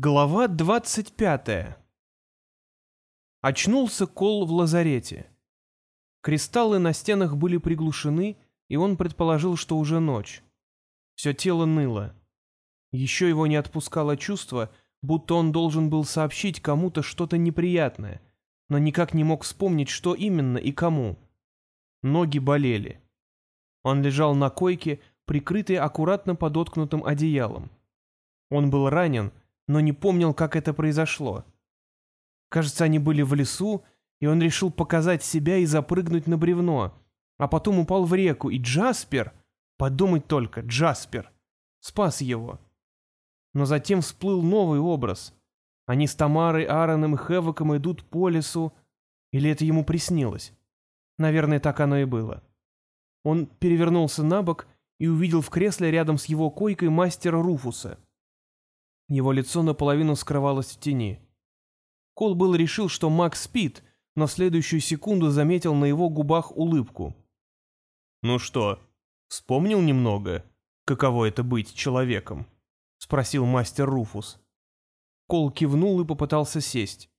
Глава двадцать пятая. Очнулся Кол в лазарете. Кристаллы на стенах были приглушены, и он предположил, что уже ночь. Все тело ныло. Еще его не отпускало чувство, будто он должен был сообщить кому-то что-то неприятное, но никак не мог вспомнить, что именно и кому. Ноги болели. Он лежал на койке, прикрытый аккуратно подоткнутым одеялом. Он был ранен, но не помнил, как это произошло. Кажется, они были в лесу, и он решил показать себя и запрыгнуть на бревно, а потом упал в реку, и Джаспер, подумать только, Джаспер, спас его. Но затем всплыл новый образ. Они с Тамарой, Аароном и Хевоком идут по лесу, или это ему приснилось? Наверное, так оно и было. Он перевернулся на бок и увидел в кресле рядом с его койкой мастера Руфуса — его лицо наполовину скрывалось в тени. Кол был решил, что Макс спит, но в следующую секунду заметил на его губах улыбку. «Ну что, вспомнил немного, каково это быть человеком?» — спросил мастер Руфус. Кол кивнул и попытался сесть.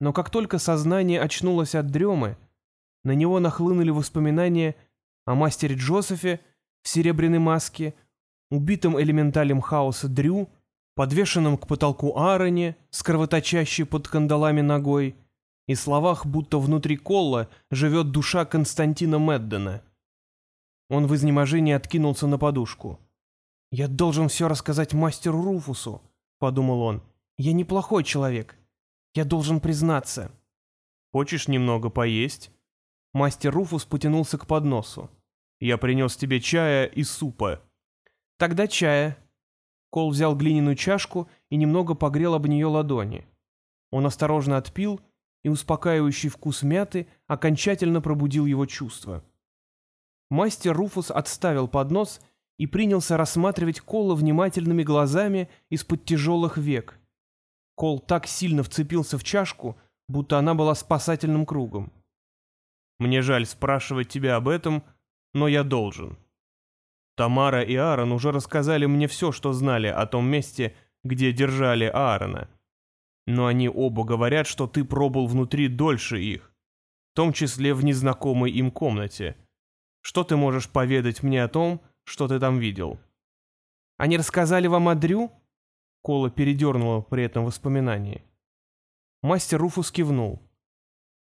Но как только сознание очнулось от дремы, на него нахлынули воспоминания о мастере Джозефе в серебряной маске, убитом элементалем хаоса Дрю подвешенном к потолку Аароне с кровоточащей под кандалами ногой, и словах, будто внутри Колла живет душа Константина Меддена. Он в изнеможении откинулся на подушку. «Я должен все рассказать мастеру Руфусу», — подумал он. «Я неплохой человек. Я должен признаться». «Хочешь немного поесть?» Мастер Руфус потянулся к подносу. «Я принес тебе чая и супа». «Тогда чая», Кол взял глиняную чашку и немного погрел об нее ладони. Он осторожно отпил, и успокаивающий вкус мяты окончательно пробудил его чувства. Мастер Руфус отставил поднос и принялся рассматривать Кола внимательными глазами из-под тяжелых век. Кол так сильно вцепился в чашку, будто она была спасательным кругом. «Мне жаль спрашивать тебя об этом, но я должен», Тамара и Аарон уже рассказали мне все, что знали о том месте, где держали Аарона. Но они оба говорят, что ты пробыл внутри дольше их, в том числе в незнакомой им комнате. Что ты можешь поведать мне о том, что ты там видел? Они рассказали вам о Дрю? Кола передернула при этом воспоминании. Мастер Руфус кивнул.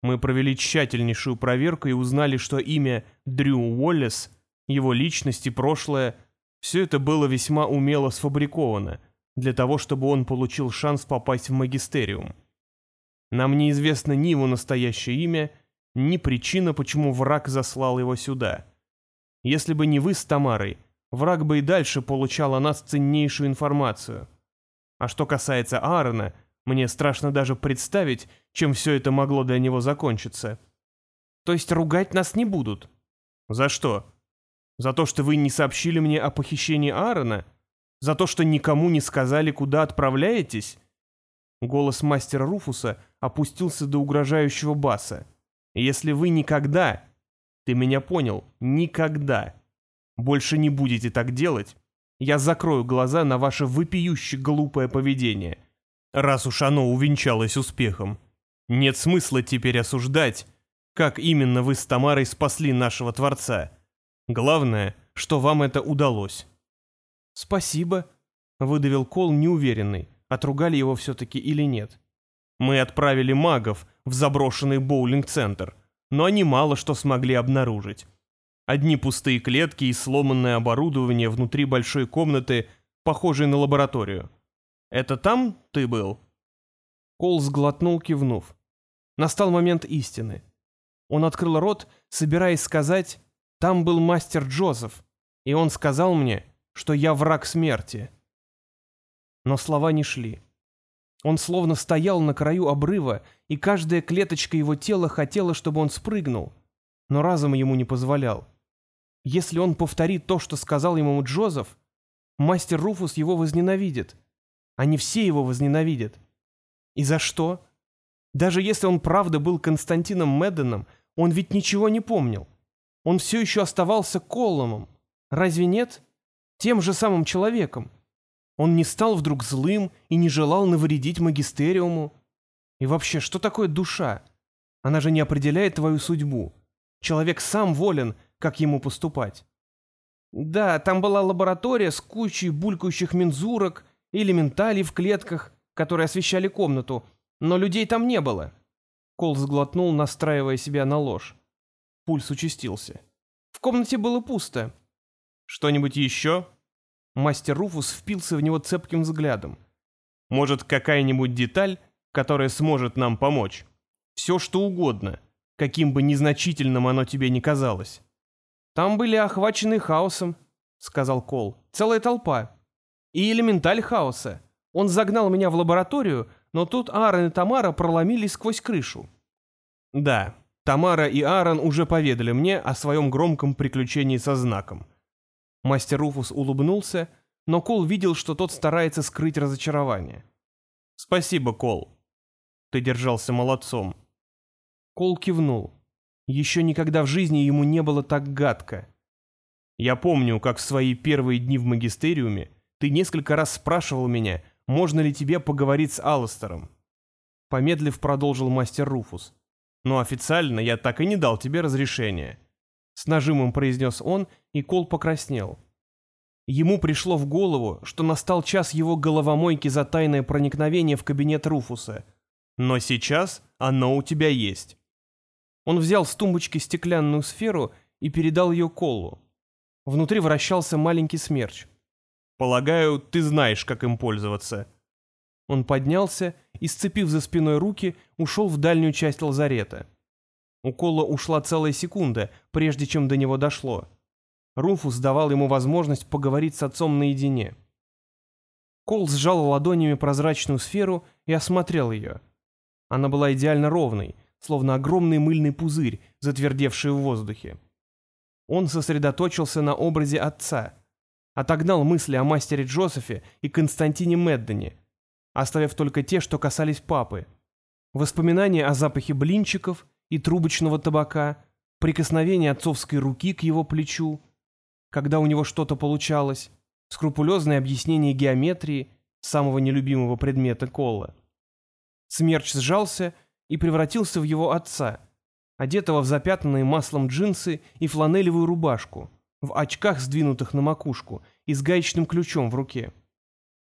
Мы провели тщательнейшую проверку и узнали, что имя Дрю Уоллес его личность и прошлое, все это было весьма умело сфабриковано для того, чтобы он получил шанс попасть в магистериум. Нам неизвестно ни его настоящее имя, ни причина, почему враг заслал его сюда. Если бы не вы с Тамарой, враг бы и дальше получал о нас ценнейшую информацию. А что касается Аарона, мне страшно даже представить, чем все это могло для него закончиться. То есть ругать нас не будут? За что? За то, что вы не сообщили мне о похищении Аарона? За то, что никому не сказали, куда отправляетесь?» Голос мастера Руфуса опустился до угрожающего баса. «Если вы никогда, ты меня понял, никогда, больше не будете так делать, я закрою глаза на ваше вопиюще глупое поведение, раз уж оно увенчалось успехом. Нет смысла теперь осуждать, как именно вы с Тамарой спасли нашего Творца. Главное, что вам это удалось». «Спасибо», — выдавил Кол неуверенный, отругали его все-таки или нет. «Мы отправили магов в заброшенный боулинг-центр, но они мало что смогли обнаружить. Одни пустые клетки и сломанное оборудование внутри большой комнаты, похожей на лабораторию. Это там ты был?» Кол сглотнул, кивнув. Настал момент истины. Он открыл рот, собираясь сказать там был мастер Джозеф, и он сказал мне, что я враг смерти. Но слова не шли. Он словно стоял на краю обрыва, и каждая клеточка его тела хотела, чтобы он спрыгнул, но разум ему не позволял. Если он повторит то, что сказал ему Джозеф, мастер Руфус его возненавидит. Они все его возненавидят. И за что? Даже если он правда был Константином Медденом, он ведь ничего не помнил. Он все еще оставался Колломом. Разве нет? Тем же самым человеком. Он не стал вдруг злым и не желал навредить магистериуму. И вообще, что такое душа? Она же не определяет твою судьбу. Человек сам волен, как ему поступать. Да, там была лаборатория с кучей булькающих мензурок и элементалей в клетках, которые освещали комнату, но людей там не было. Кол сглотнул, настраивая себя на ложь. Пульс участился. В комнате было пусто. «Что-нибудь еще?» Мастер Руфус впился в него цепким взглядом. «Может, какая-нибудь деталь, которая сможет нам помочь? Все, что угодно, каким бы незначительным оно тебе ни казалось». «Там были охвачены хаосом», — сказал Кол. «Целая толпа. И элементаль хаоса. Он загнал меня в лабораторию, но тут Аарон и Тамара проломились сквозь крышу». «Да, Тамара и Аарон уже поведали мне о своем громком приключении со знаком». Мастер Руфус улыбнулся, но Кол видел, что тот старается скрыть разочарование. «Спасибо, Кол. Ты держался молодцом». Кол кивнул. Еще никогда в жизни ему не было так гадко. Я помню, как в свои первые дни в магистериуме ты несколько раз спрашивал меня, можно ли тебе поговорить с Алластером. Помедлив продолжил мастер Руфус. Но официально я так и не дал тебе разрешения. С нажимом произнес он, и Кол покраснел. Ему пришло в голову, что настал час его головомойки за тайное проникновение в кабинет Руфуса. Но сейчас оно у тебя есть. Он взял с тумбочки стеклянную сферу и передал ее Колу. Внутри вращался маленький смерч. «Полагаю, ты знаешь, как им пользоваться». Он поднялся и, сцепив за спиной руки, ушел в дальнюю часть лазарета. У Кола ушла целая секунда, прежде чем до него дошло. Руфус давал ему возможность поговорить с отцом наедине. Кол сжал ладонями прозрачную сферу и осмотрел ее. Она была идеально ровной, словно огромный мыльный пузырь, затвердевший в воздухе. Он сосредоточился на образе отца, отогнал мысли о мастере Джозефе и Константине Меддене, оставив только те, что касались папы. Воспоминания о запахе блинчиков и трубочного табака, прикосновение отцовской руки к его плечу, когда у него что-то получалось, скрупулезное объяснение геометрии, самого нелюбимого предмета Колла. Смерч сжался и превратился в его отца, одетого в запятнанные маслом джинсы и фланелевую рубашку, в очках, сдвинутых на макушку, и с гаечным ключом в руке.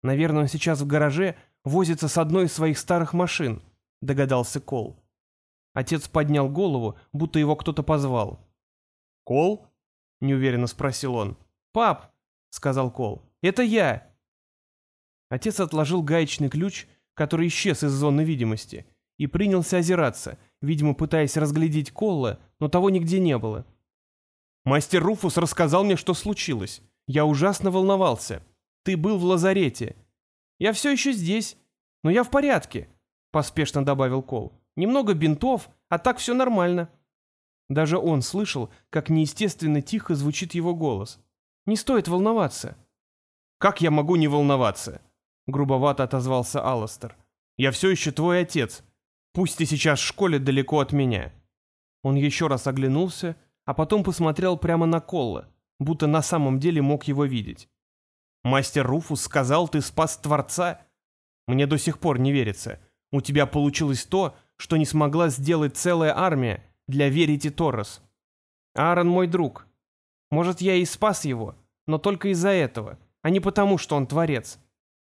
Наверное, он сейчас в гараже возится с одной из своих старых машин, догадался Кол. Отец поднял голову, будто его кто-то позвал. «Кол?» — неуверенно спросил он. «Пап!» — сказал Кол. «Это я!» Отец отложил гаечный ключ, который исчез из зоны видимости, и принялся озираться, видимо, пытаясь разглядеть Колла, но того нигде не было. «Мастер Руфус рассказал мне, что случилось. Я ужасно волновался. Ты был в лазарете. Я все еще здесь, но я в порядке», — поспешно добавил Кол. «Немного бинтов, а так все нормально». Даже он слышал, как неестественно тихо звучит его голос. «Не стоит волноваться». «Как я могу не волноваться?» — грубовато отозвался Алластер. «Я все еще твой отец, Пусть ты сейчас в школе далеко от меня». Он еще раз оглянулся, а потом посмотрел прямо на Колла, будто на самом деле мог его видеть. «Мастер Руфус сказал, ты спас Творца?» «Мне до сих пор не верится. У тебя получилось то, что не смогла сделать целая армия для Верити Торрес. Аарон мой друг. Может, я и спас его, но только из-за этого, а не потому, что он Творец.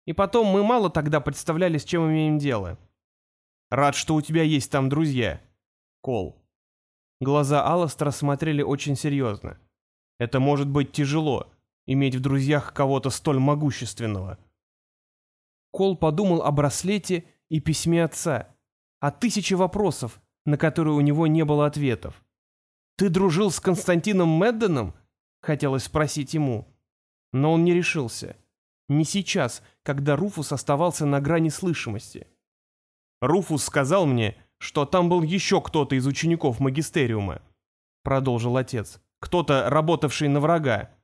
И потом мы мало тогда представляли, с чем имеем дело. Рад, что у тебя есть там друзья. Кол. Глаза Алластера смотрели очень серьезно. Это может быть тяжело, иметь в друзьях кого-то столь могущественного. Кол подумал о браслете и письме отца, о тысяче вопросов, на которые у него не было ответов. «Ты дружил с Константином Медденом?» — хотелось спросить ему. Но он не решился. Не сейчас, когда Руфус оставался на грани слышимости. Руфус сказал мне, что там был еще кто-то из учеников магистериума», — продолжил отец. «Кто-то, работавший на врага».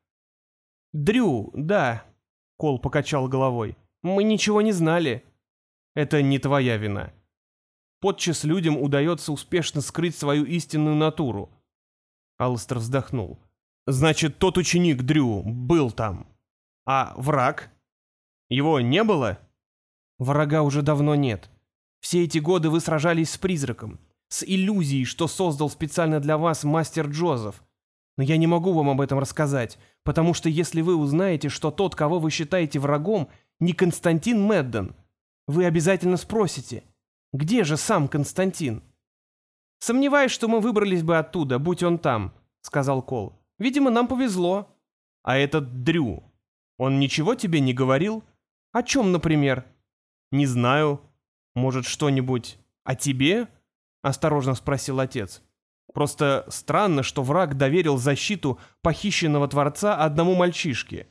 «Дрю, да», — Кол покачал головой. «Мы ничего не знали». «Это не твоя вина». Подчас людям удается успешно скрыть свою истинную натуру. Алластер вздохнул. «Значит, тот ученик Дрю был там. А враг?» Его не было?» «Врага уже давно нет. Все эти годы вы сражались с призраком, с иллюзией, что создал специально для вас мастер Джозеф. Но я не могу вам об этом рассказать, потому что если вы узнаете, что тот, кого вы считаете врагом, не Константин Медден, вы обязательно спросите, где же сам Константин? Сомневаюсь, что мы выбрались бы оттуда, будь он там, сказал Кол. Видимо, нам повезло. А этот Дрю, он ничего тебе не говорил? О чем, например? Не знаю. Может, что-нибудь о тебе? Осторожно спросил отец. Просто странно, что враг доверил защиту похищенного Творца одному мальчишке.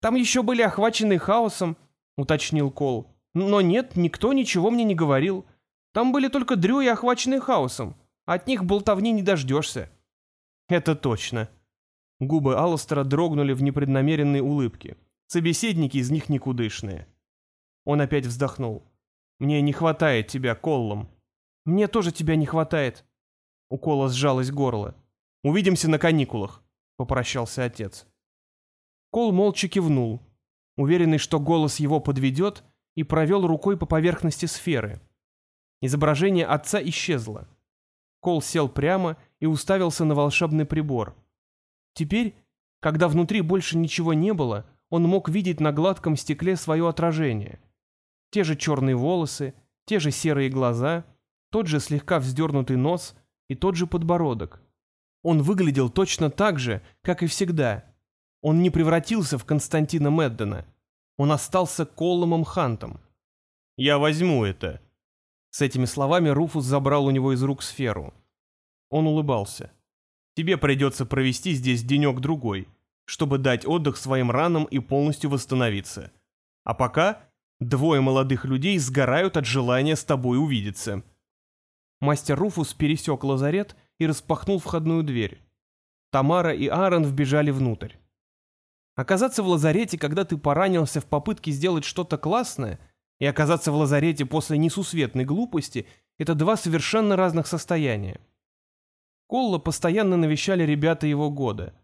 «Там еще были охвачены хаосом», — уточнил Кол. «Но нет, никто ничего мне не говорил. Там были только Дрю и охваченные хаосом. От них болтовни не дождешься». «Это точно». Губы Алластера дрогнули в непреднамеренной улыбке. Собеседники из них никудышные. Он опять вздохнул. «Мне не хватает тебя, Коллом». «Мне тоже тебя не хватает», у Кола сжалось горло. «Увидимся на каникулах», — попрощался отец. Кол молча кивнул, уверенный, что голос его подведет, и провел рукой по поверхности сферы. Изображение отца исчезло. Кол сел прямо и уставился на волшебный прибор. Теперь, когда внутри больше ничего не было, он мог видеть на гладком стекле свое отражение. Те же черные волосы, те же серые глаза, тот же слегка вздернутый нос — и тот же подбородок. Он выглядел точно так же, как и всегда. Он не превратился в Константина Меддена. Он остался Колломом Хантом. «Я возьму это». С этими словами Руфус забрал у него из рук сферу. Он улыбался. «Тебе придется провести здесь денек-другой, чтобы дать отдых своим ранам и полностью восстановиться. А пока двое молодых людей сгорают от желания с тобой увидеться». Мастер Руфус пересек лазарет и распахнул входную дверь. Тамара и Аарон вбежали внутрь. Оказаться в лазарете, когда ты поранился в попытке сделать что-то классное, и оказаться в лазарете после несусветной глупости — это два совершенно разных состояния. Колла постоянно навещали ребята его года.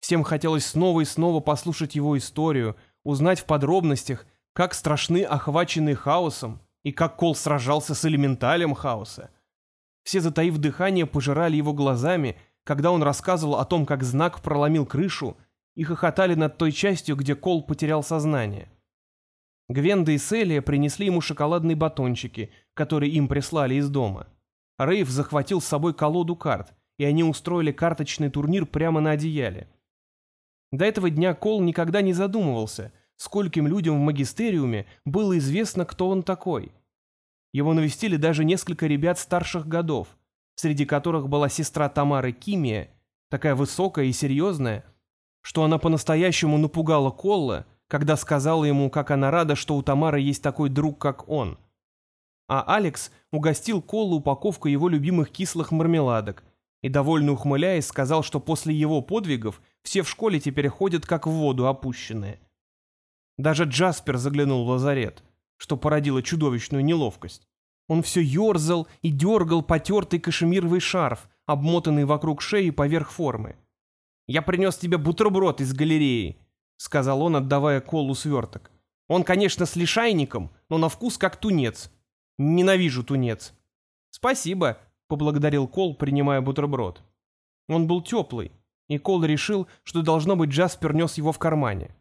Всем хотелось снова и снова послушать его историю, узнать в подробностях, как страшны охваченные хаосом и как Кол сражался с элементалем хаоса. Все, затаив дыхание, пожирали его глазами, когда он рассказывал о том, как знак проломил крышу, и хохотали над той частью, где Кол потерял сознание. Гвенда и Селия принесли ему шоколадные батончики, которые им прислали из дома. Рейв захватил с собой колоду карт, и они устроили карточный турнир прямо на одеяле. До этого дня Кол никогда не задумывался, скольким людям в магистериуме было известно, кто он такой. Его навестили даже несколько ребят старших годов, среди которых была сестра Тамары Кимия, такая высокая и серьезная, что она по-настоящему напугала Колла, когда сказала ему, как она рада, что у Тамары есть такой друг, как он. А Алекс угостил Колла упаковкой его любимых кислых мармеладок и, довольно ухмыляясь, сказал, что после его подвигов все в школе теперь ходят как в воду опущенные. Даже Джаспер заглянул в лазарет что породило чудовищную неловкость. Он все ерзал и дергал потертый кашемировый шарф, обмотанный вокруг шеи поверх формы. «Я принес тебе бутерброд из галереи», — сказал он, отдавая Колу сверток. «Он, конечно, с лишайником, но на вкус как тунец. Ненавижу тунец». «Спасибо», — поблагодарил Кол, принимая бутерброд. Он был теплый, и Кол решил, что, должно быть, Джаспер нес его в кармане.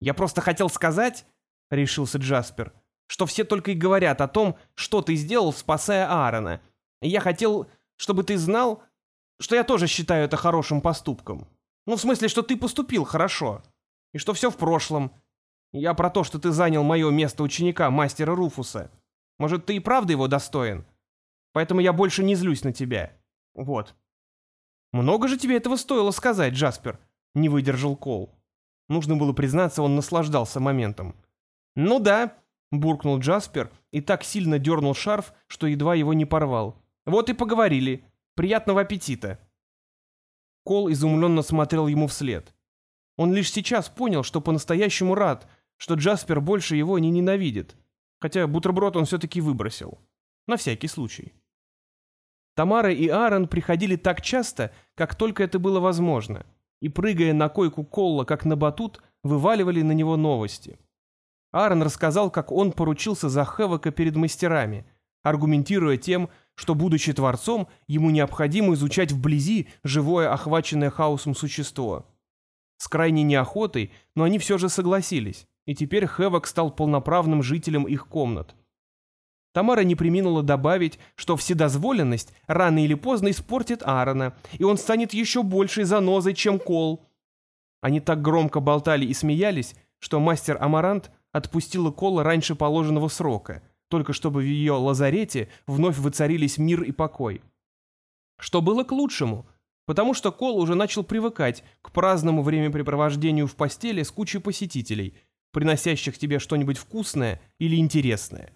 «Я просто хотел сказать», — решился Джаспер, — что все только и говорят о том, что ты сделал, спасая Аарона. Я хотел, чтобы ты знал, что я тоже считаю это хорошим поступком. Ну, в смысле, что ты поступил хорошо. И что все в прошлом. Я про то, что ты занял мое место ученика, мастера Руфуса. Может, ты и правда его достоин? Поэтому я больше не злюсь на тебя. Вот. Много же тебе этого стоило сказать, Джаспер? Не выдержал Кол. Нужно было признаться, он наслаждался моментом. Ну да, буркнул Джаспер и так сильно дернул шарф, что едва его не порвал. «Вот и поговорили. Приятного аппетита!» Кол изумленно смотрел ему вслед. Он лишь сейчас понял, что по-настоящему рад, что Джаспер больше его не ненавидит, хотя бутерброд он все-таки выбросил. На всякий случай. Тамара и Аарон приходили так часто, как только это было возможно, и, прыгая на койку Колла, как на батут, вываливали на него новости. Аарон рассказал, как он поручился за Хевока перед мастерами, аргументируя тем, что, будучи творцом, ему необходимо изучать вблизи живое, охваченное хаосом существо. С крайней неохотой, но они все же согласились, и теперь Хевок стал полноправным жителем их комнат. Тамара не приминула добавить, что вседозволенность рано или поздно испортит Аарона, и он станет еще большей занозой, чем Кол. Они так громко болтали и смеялись, что мастер Амарант отпустила Кола раньше положенного срока, только чтобы в ее лазарете вновь воцарились мир и покой. Что было к лучшему, потому что Кол уже начал привыкать к праздному времяпрепровождению в постели с кучей посетителей, приносящих тебе что-нибудь вкусное или интересное.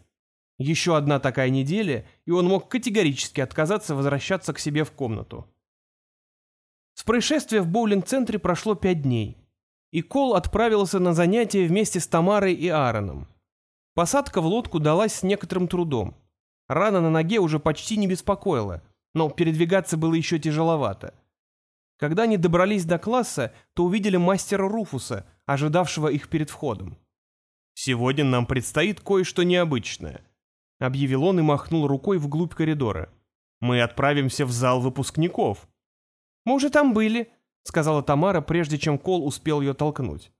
Еще одна такая неделя, и он мог категорически отказаться возвращаться к себе в комнату. С происшествия в боулинг-центре прошло пять дней, и Кол отправился на занятия вместе с Тамарой и Аароном. Посадка в лодку далась с некоторым трудом. Рана на ноге уже почти не беспокоила, но передвигаться было еще тяжеловато. Когда они добрались до класса, то увидели мастера Руфуса, ожидавшего их перед входом. «Сегодня нам предстоит кое-что необычное», — объявил он и махнул рукой вглубь коридора. «Мы отправимся в зал выпускников». «Мы уже там были», — сказала Тамара, прежде чем Кол успел ее толкнуть.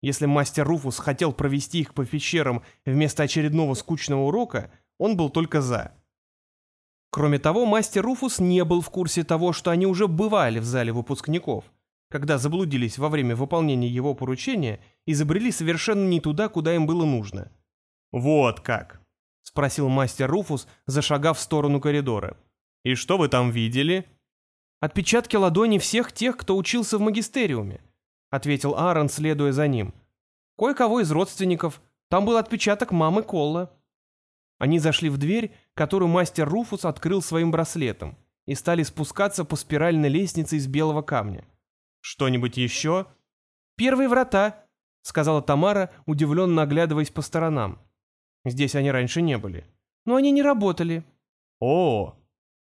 Если мастер Руфус хотел провести их по пещерам вместо очередного скучного урока, он был только за. Кроме того, мастер Руфус не был в курсе того, что они уже бывали в зале выпускников, когда заблудились во время выполнения его поручения и забрели совершенно не туда, куда им было нужно. «Вот как!» — спросил мастер Руфус, зашагав в сторону коридора. «И что вы там видели?» «Отпечатки ладони всех тех, кто учился в магистериуме», — ответил Аарон, следуя за ним. «Кое-кого из родственников. Там был отпечаток мамы Колла». Они зашли в дверь, которую мастер Руфус открыл своим браслетом, и стали спускаться по спиральной лестнице из белого камня. «Что-нибудь еще?» «Первые врата», — сказала Тамара, удивленно оглядываясь по сторонам. Здесь они раньше не были. Но они не работали. О!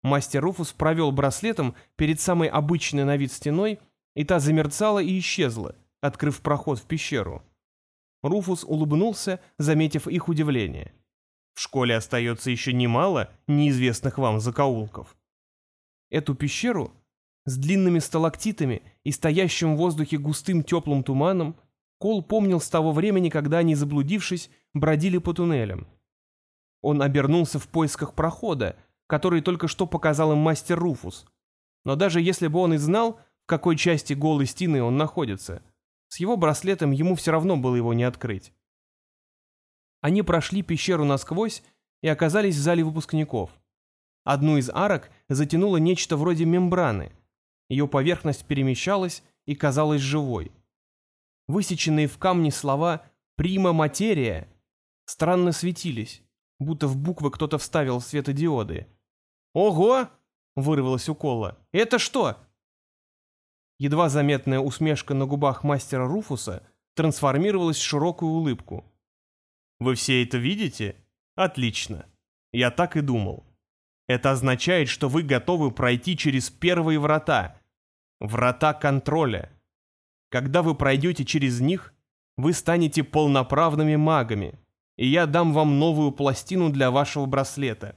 Мастер Руфус провел браслетом перед самой обычной на вид стеной, и та замерцала и исчезла, открыв проход в пещеру. Руфус улыбнулся, заметив их удивление. «В школе остается еще немало неизвестных вам закоулков». Эту пещеру с длинными сталактитами и стоящим в воздухе густым теплым туманом Кол помнил с того времени, когда они, заблудившись, бродили по туннелям. Он обернулся в поисках прохода, который только что показал им мастер Руфус. Но даже если бы он и знал, в какой части голой стены он находится, с его браслетом ему все равно было его не открыть. Они прошли пещеру насквозь и оказались в зале выпускников. Одну из арок затянуло нечто вроде мембраны. Ее поверхность перемещалась и казалась живой. Высеченные в камне слова «прима материя» странно светились, будто в буквы кто-то вставил светодиоды. «Ого!» — вырвалось у Колла. «Это что?» Едва заметная усмешка на губах мастера Руфуса трансформировалась в широкую улыбку. «Вы все это видите? Отлично. Я так и думал. Это означает, что вы готовы пройти через первые врата. Врата контроля. Когда вы пройдете через них, вы станете полноправными магами, и я дам вам новую пластину для вашего браслета.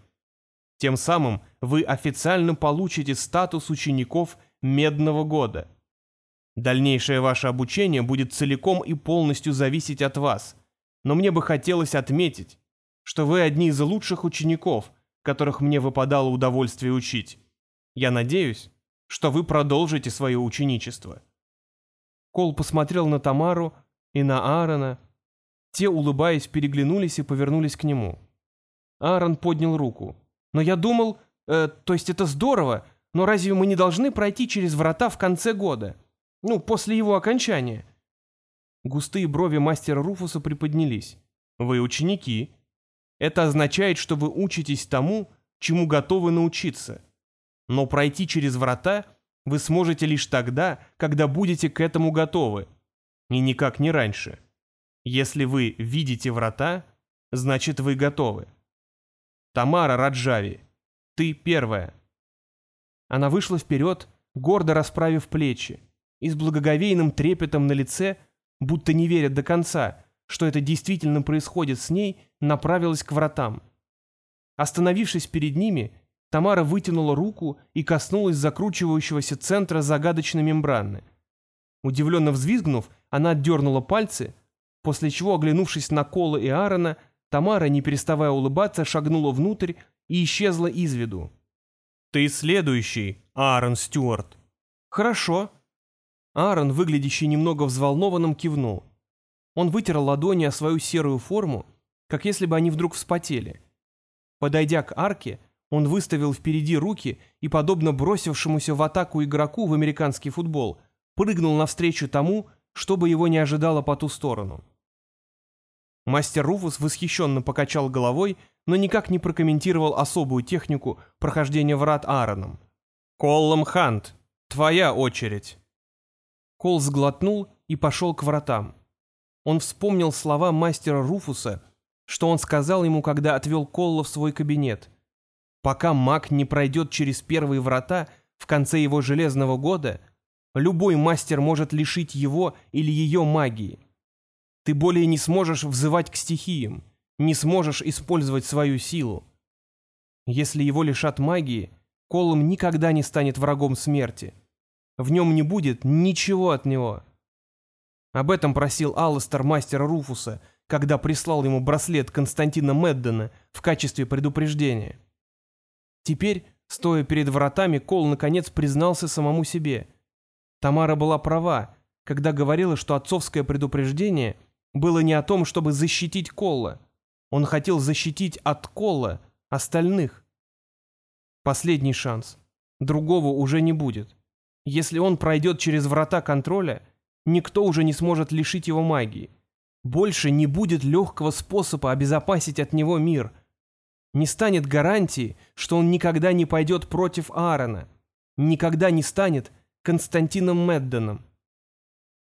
Тем самым вы официально получите статус учеников Медного года. Дальнейшее ваше обучение будет целиком и полностью зависеть от вас, но мне бы хотелось отметить, что вы одни из лучших учеников, которых мне выпадало удовольствие учить. Я надеюсь, что вы продолжите свое ученичество. Кол посмотрел на Тамару и на Аарона. Те, улыбаясь, переглянулись и повернулись к нему. Аарон поднял руку. «Но я думал... Э, то есть это здорово, но разве мы не должны пройти через врата в конце года? Ну, после его окончания?» Густые брови мастера Руфуса приподнялись. «Вы ученики. Это означает, что вы учитесь тому, чему готовы научиться. Но пройти через врата вы сможете лишь тогда, когда будете к этому готовы, и никак не раньше. Если вы видите врата, значит вы готовы. Тамара Раджави, ты первая. Она вышла вперед, гордо расправив плечи, и с благоговейным трепетом на лице, будто не веря до конца, что это действительно происходит с ней, направилась к вратам. Остановившись перед ними, Тамара вытянула руку и коснулась закручивающегося центра загадочной мембраны. Удивленно взвизгнув, она отдернула пальцы, после чего, оглянувшись на Кола и Аарона, Тамара, не переставая улыбаться, шагнула внутрь и исчезла из виду. «Ты следующий, Аарон Стюарт». «Хорошо». Аарон, выглядящий немного взволнованным, кивнул. Он вытер ладони о свою серую форму, как если бы они вдруг вспотели. Подойдя к арке, он выставил впереди руки и, подобно бросившемуся в атаку игроку в американский футбол, прыгнул навстречу тому, чтобы его не ожидало по ту сторону. Мастер Руфус восхищенно покачал головой, но никак не прокомментировал особую технику прохождения врат Аароном. «Коллом Хант, твоя очередь!» Кол сглотнул и пошел к вратам. Он вспомнил слова мастера Руфуса, что он сказал ему, когда отвел Колла в свой кабинет. Пока маг не пройдет через первые врата в конце его железного года, любой мастер может лишить его или ее магии. Ты более не сможешь взывать к стихиям, не сможешь использовать свою силу. Если его лишат магии, Колум никогда не станет врагом смерти. В нем не будет ничего от него. Об этом просил Алластер мастера Руфуса, когда прислал ему браслет Константина Меддена в качестве предупреждения. Теперь, стоя перед вратами, Кол наконец признался самому себе. Тамара была права, когда говорила, что отцовское предупреждение было не о том, чтобы защитить Колла. Он хотел защитить от Колла остальных. Последний шанс. Другого уже не будет. Если он пройдет через врата контроля, никто уже не сможет лишить его магии. Больше не будет легкого способа обезопасить от него мир. Не станет гарантии, что он никогда не пойдет против Аарона. Никогда не станет Константином Медденом.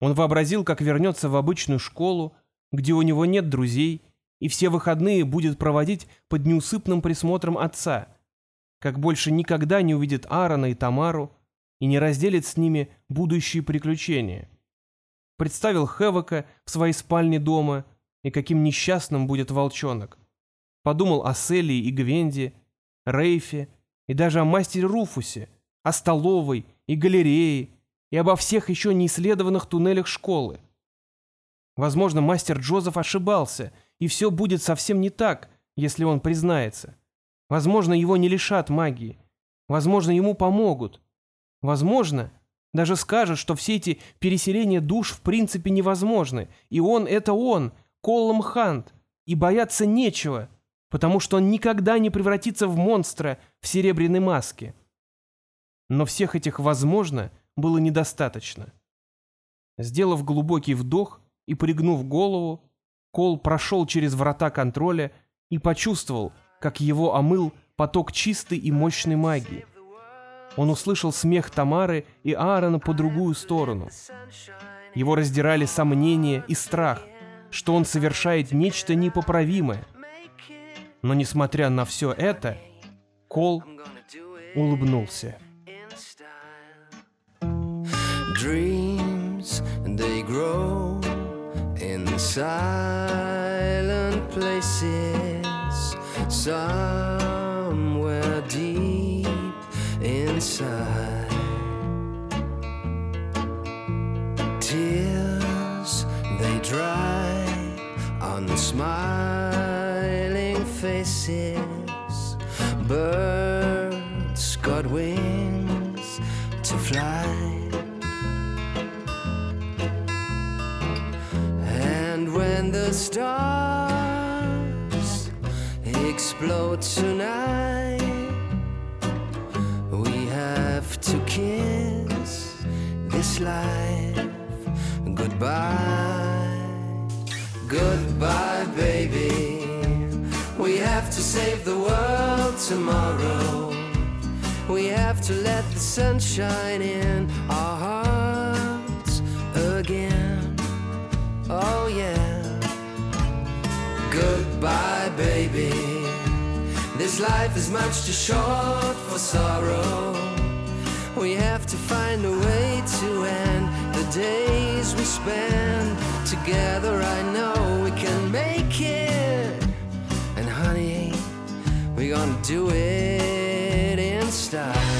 Он вообразил, как вернется в обычную школу, где у него нет друзей, и все выходные будет проводить под неусыпным присмотром отца, как больше никогда не увидит Аарона и Тамару и не разделит с ними будущие приключения. Представил Хевока в своей спальне дома, и каким несчастным будет волчонок. Подумал о Селии и Гвенде, Рейфе и даже о мастере Руфусе, о столовой и галерее, и обо всех еще неисследованных туннелях школы. Возможно, мастер Джозеф ошибался, и все будет совсем не так, если он признается. Возможно, его не лишат магии. Возможно, ему помогут. Возможно, даже скажут, что все эти переселения душ в принципе невозможны, и он — это он, Коллом Хант, и бояться нечего, потому что он никогда не превратится в монстра в серебряной маске. Но всех этих «возможно» было недостаточно. Сделав глубокий вдох и, пригнув голову, Кол прошел через врата контроля и почувствовал, как его омыл поток чистой и мощной магии. Он услышал смех Тамары и Аарона по другую сторону. Его раздирали сомнения и страх, что он совершает нечто непоправимое. Но несмотря на все это, Кол улыбнулся. Dreams, they grow in silent places, somewhere deep inside. Tears, they dry on smiling faces. Birds stars explode tonight, we have to kiss this life goodbye. Goodbye, baby. We have to save the world tomorrow. We have to let the sun shine in our hearts again. Oh, yeah. Goodbye, baby. This life is much too short for sorrow. We have to find a way to end the days we spend together. I know we can make it. And honey, we're gonna do it in style.